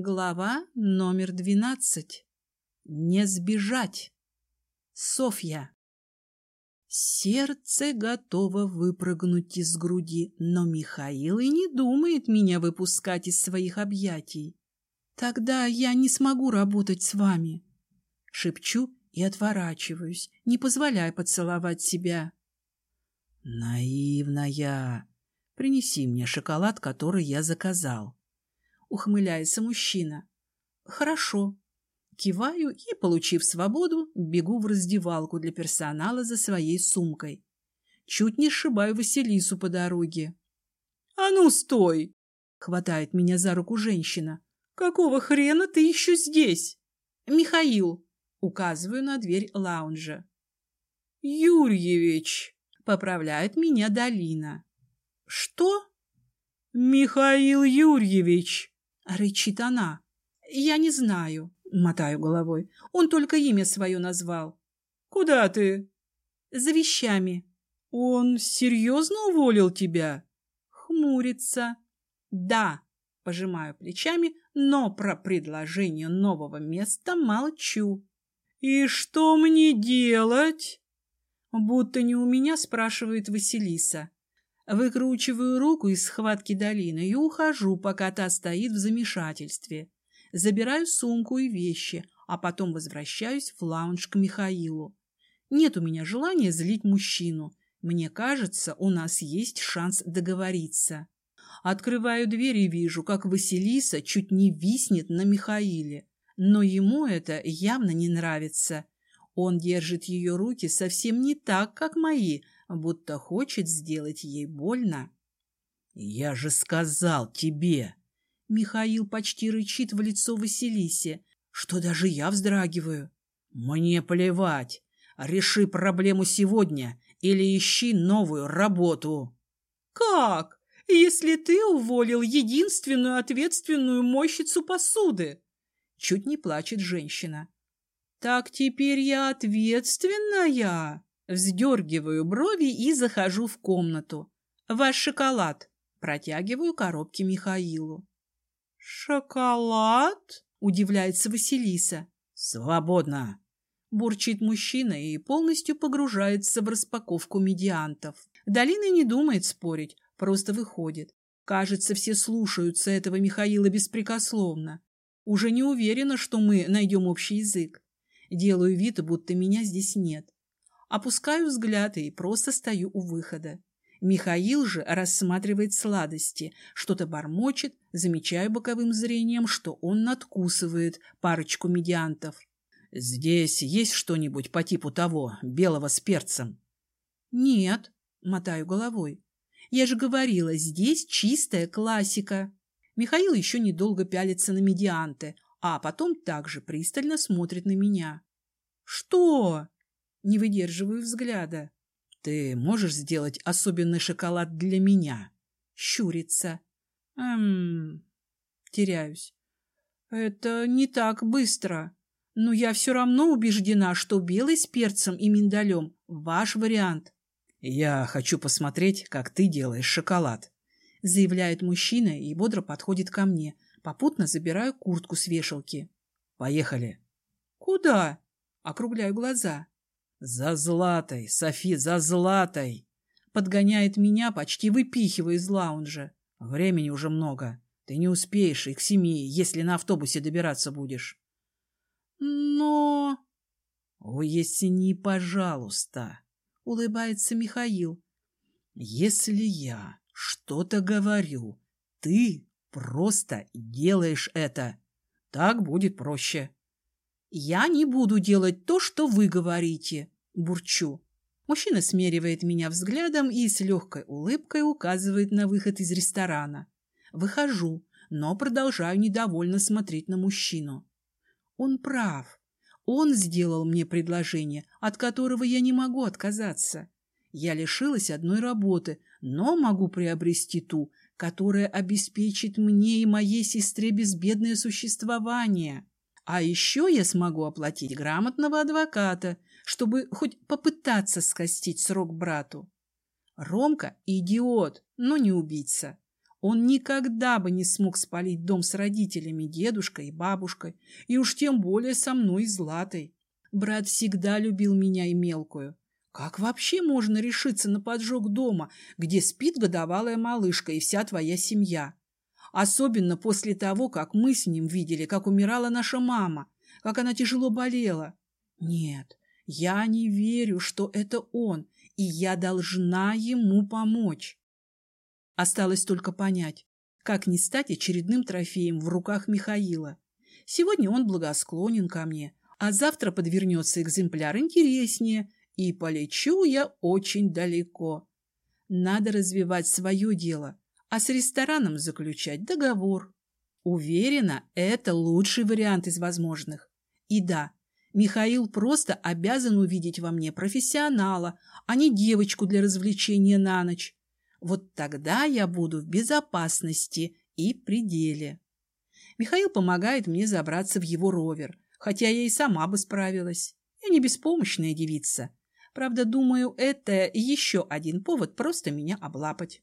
Глава номер двенадцать. Не сбежать. Софья. Сердце готово выпрыгнуть из груди, но Михаил и не думает меня выпускать из своих объятий. Тогда я не смогу работать с вами. Шепчу и отворачиваюсь, не позволяя поцеловать себя. Наивная. Принеси мне шоколад, который я заказал. Ухмыляется мужчина. Хорошо. Киваю и, получив свободу, бегу в раздевалку для персонала за своей сумкой. Чуть не сшибаю Василису по дороге. — А ну, стой! — хватает меня за руку женщина. — Какого хрена ты еще здесь? — Михаил. Указываю на дверь лаунжа. — Юрьевич! — поправляет меня Долина. — Что? — Михаил Юрьевич! Рычит она. Я не знаю, мотаю головой. Он только имя свое назвал. Куда ты? За вещами. Он серьезно уволил тебя? Хмурится. Да, пожимаю плечами, но про предложение нового места молчу. И что мне делать? Будто не у меня спрашивает Василиса. Выкручиваю руку из схватки долины и ухожу, пока та стоит в замешательстве. Забираю сумку и вещи, а потом возвращаюсь в лаунж к Михаилу. Нет у меня желания злить мужчину. Мне кажется, у нас есть шанс договориться. Открываю дверь и вижу, как Василиса чуть не виснет на Михаиле. Но ему это явно не нравится. Он держит ее руки совсем не так, как мои, будто хочет сделать ей больно. «Я же сказал тебе!» Михаил почти рычит в лицо Василисе, что даже я вздрагиваю. «Мне плевать. Реши проблему сегодня или ищи новую работу». «Как? Если ты уволил единственную ответственную мойщицу посуды?» Чуть не плачет женщина. «Так теперь я ответственная?» Вздергиваю брови и захожу в комнату. «Ваш шоколад!» Протягиваю коробки Михаилу. «Шоколад?» — удивляется Василиса. «Свободно!» — бурчит мужчина и полностью погружается в распаковку медиантов. Долина не думает спорить, просто выходит. Кажется, все слушаются этого Михаила беспрекословно. Уже не уверена, что мы найдем общий язык. Делаю вид, будто меня здесь нет. Опускаю взгляд и просто стою у выхода. Михаил же рассматривает сладости, что-то бормочет, замечаю боковым зрением, что он надкусывает парочку медиантов. «Здесь есть что-нибудь по типу того, белого с перцем?» «Нет», — мотаю головой. «Я же говорила, здесь чистая классика». Михаил еще недолго пялится на медианты, а потом также пристально смотрит на меня. «Что?» Не выдерживаю взгляда. «Ты можешь сделать особенный шоколад для меня?» Щурится. «Эм...» Теряюсь. «Это не так быстро. Но я все равно убеждена, что белый с перцем и миндалем — ваш вариант». «Я хочу посмотреть, как ты делаешь шоколад», — заявляет мужчина и бодро подходит ко мне. Попутно забираю куртку с вешалки. «Поехали». «Куда?» — округляю глаза. «За Златой, Софи, за Златой!» Подгоняет меня, почти выпихивая из лаунжа. Времени уже много. Ты не успеешь и к семи, если на автобусе добираться будешь. Но... Уясни, пожалуйста, улыбается Михаил. Если я что-то говорю, ты просто делаешь это. Так будет проще. «Я не буду делать то, что вы говорите», – бурчу. Мужчина смеривает меня взглядом и с легкой улыбкой указывает на выход из ресторана. Выхожу, но продолжаю недовольно смотреть на мужчину. Он прав. Он сделал мне предложение, от которого я не могу отказаться. Я лишилась одной работы, но могу приобрести ту, которая обеспечит мне и моей сестре безбедное существование. А еще я смогу оплатить грамотного адвоката, чтобы хоть попытаться скостить срок брату. Ромка – идиот, но не убийца. Он никогда бы не смог спалить дом с родителями, дедушкой и бабушкой, и уж тем более со мной и Златой. Брат всегда любил меня и мелкую. Как вообще можно решиться на поджог дома, где спит годовалая малышка и вся твоя семья? Особенно после того, как мы с ним видели, как умирала наша мама, как она тяжело болела. Нет, я не верю, что это он, и я должна ему помочь. Осталось только понять, как не стать очередным трофеем в руках Михаила. Сегодня он благосклонен ко мне, а завтра подвернется экземпляр интереснее, и полечу я очень далеко. Надо развивать свое дело, а с рестораном заключать договор. Уверена, это лучший вариант из возможных. И да, Михаил просто обязан увидеть во мне профессионала, а не девочку для развлечения на ночь. Вот тогда я буду в безопасности и пределе. Михаил помогает мне забраться в его ровер, хотя я и сама бы справилась. Я не беспомощная девица. Правда, думаю, это еще один повод просто меня облапать.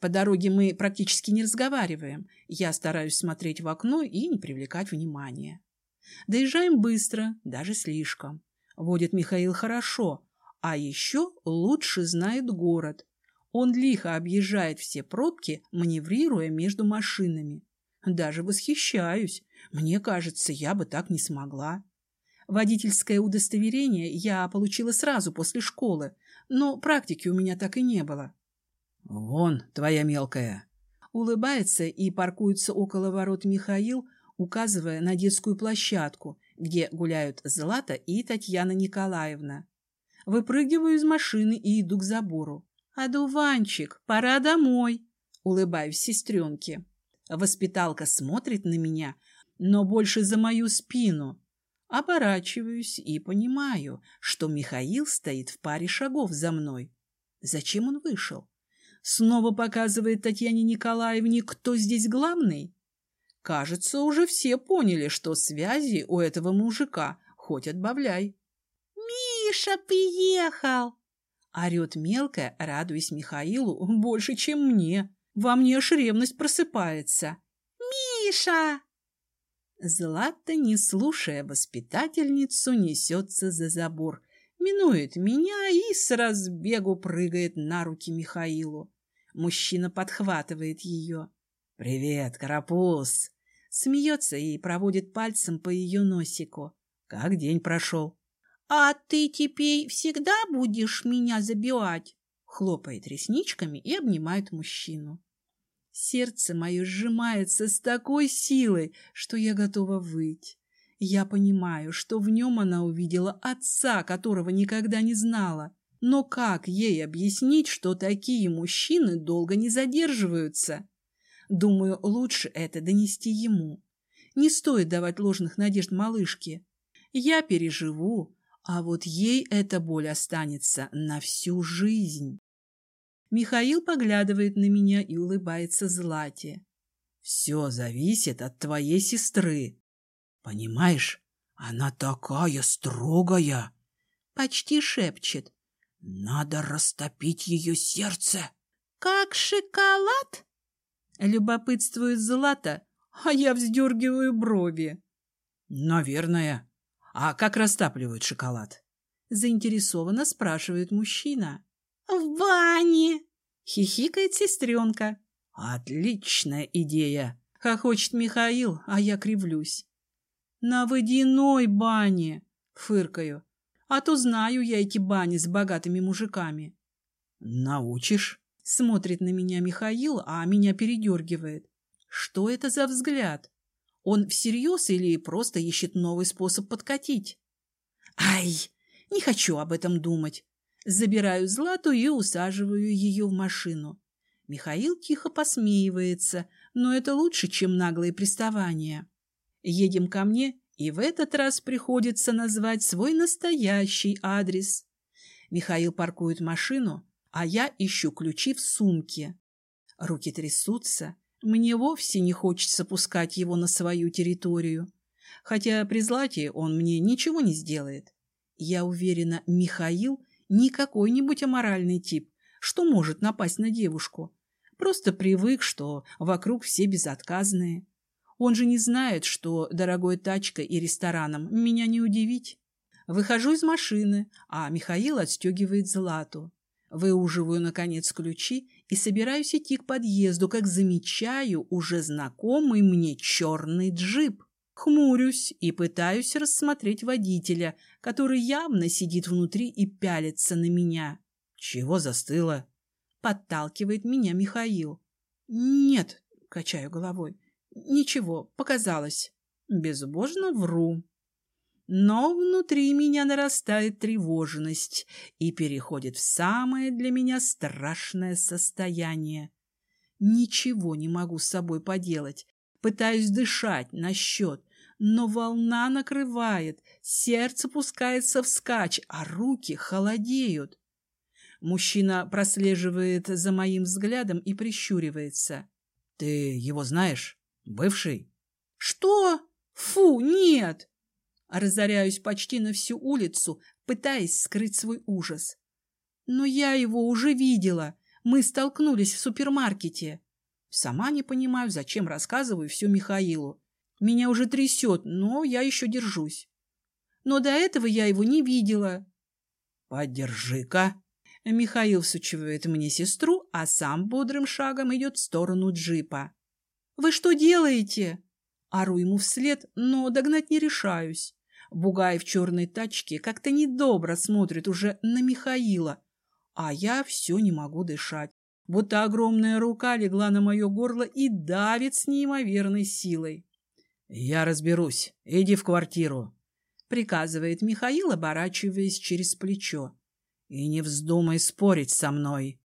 По дороге мы практически не разговариваем. Я стараюсь смотреть в окно и не привлекать внимания. Доезжаем быстро, даже слишком. Водит Михаил хорошо, а еще лучше знает город. Он лихо объезжает все пробки, маневрируя между машинами. Даже восхищаюсь. Мне кажется, я бы так не смогла. Водительское удостоверение я получила сразу после школы, но практики у меня так и не было. «Вон твоя мелкая!» Улыбается и паркуется около ворот Михаил, указывая на детскую площадку, где гуляют Злата и Татьяна Николаевна. Выпрыгиваю из машины и иду к забору. «Адуванчик, пора домой!» Улыбаюсь сестренке. Воспиталка смотрит на меня, но больше за мою спину. Оборачиваюсь и понимаю, что Михаил стоит в паре шагов за мной. Зачем он вышел? Снова показывает Татьяне Николаевне, кто здесь главный? Кажется, уже все поняли, что связи у этого мужика хоть отбавляй. «Миша приехал!» Орет мелкая, радуясь Михаилу больше, чем мне. Во мне аж ревность просыпается. «Миша!» Злата, не слушая воспитательницу, несется за забор, минует меня и с разбегу прыгает на руки Михаилу. Мужчина подхватывает ее. «Привет, карапуз!» Смеется и проводит пальцем по ее носику. «Как день прошел?» «А ты теперь всегда будешь меня забивать?» Хлопает ресничками и обнимает мужчину. Сердце мое сжимается с такой силой, что я готова выть. Я понимаю, что в нем она увидела отца, которого никогда не знала. Но как ей объяснить, что такие мужчины долго не задерживаются? Думаю, лучше это донести ему. Не стоит давать ложных надежд малышке. Я переживу, а вот ей эта боль останется на всю жизнь. Михаил поглядывает на меня и улыбается Злате. Все зависит от твоей сестры. Понимаешь, она такая строгая. Почти шепчет. Надо растопить ее сердце. Как шоколад? Любопытствует Злата, а я вздергиваю брови. Наверное. А как растапливают шоколад? Заинтересованно спрашивает мужчина. В бане! Хихикает сестренка. Отличная идея! Хохочет Михаил, а я кривлюсь. На водяной бане! Фыркаю. А то знаю я эти бани с богатыми мужиками. Научишь? Смотрит на меня Михаил, а меня передергивает. Что это за взгляд? Он всерьез или просто ищет новый способ подкатить? Ай, не хочу об этом думать. Забираю Злату и усаживаю ее в машину. Михаил тихо посмеивается, но это лучше, чем наглые приставания. Едем ко мне и в этот раз приходится назвать свой настоящий адрес. Михаил паркует машину, а я ищу ключи в сумке. Руки трясутся. Мне вовсе не хочется пускать его на свою территорию. Хотя при Злате он мне ничего не сделает. Я уверена, Михаил не какой-нибудь аморальный тип, что может напасть на девушку. Просто привык, что вокруг все безотказные. Он же не знает, что дорогой тачкой и рестораном меня не удивить. Выхожу из машины, а Михаил отстегивает Злату. Выуживаю, наконец, ключи и собираюсь идти к подъезду, как замечаю уже знакомый мне черный джип. Хмурюсь и пытаюсь рассмотреть водителя, который явно сидит внутри и пялится на меня. «Чего застыло?» — подталкивает меня Михаил. «Нет», — качаю головой, — «ничего, показалось». Безбожно вру. Но внутри меня нарастает тревожность и переходит в самое для меня страшное состояние. Ничего не могу с собой поделать. Пытаюсь дышать на счет, но волна накрывает, сердце пускается вскачь, а руки холодеют. Мужчина прослеживает за моим взглядом и прищуривается. — Ты его знаешь? Бывший? — Что? Фу, нет! Разоряюсь почти на всю улицу, пытаясь скрыть свой ужас. Но я его уже видела. Мы столкнулись в супермаркете. Сама не понимаю, зачем рассказываю все Михаилу. Меня уже трясет, но я еще держусь. Но до этого я его не видела. «Подержи-ка!» Михаил всучивает мне сестру, а сам бодрым шагом идет в сторону джипа. «Вы что делаете?» Ору ему вслед, но догнать не решаюсь. Бугай в черной тачке как-то недобро смотрит уже на Михаила, а я все не могу дышать. Будто огромная рука легла на мое горло и давит с неимоверной силой. — Я разберусь. Иди в квартиру, — приказывает Михаил, оборачиваясь через плечо. — И не вздумай спорить со мной.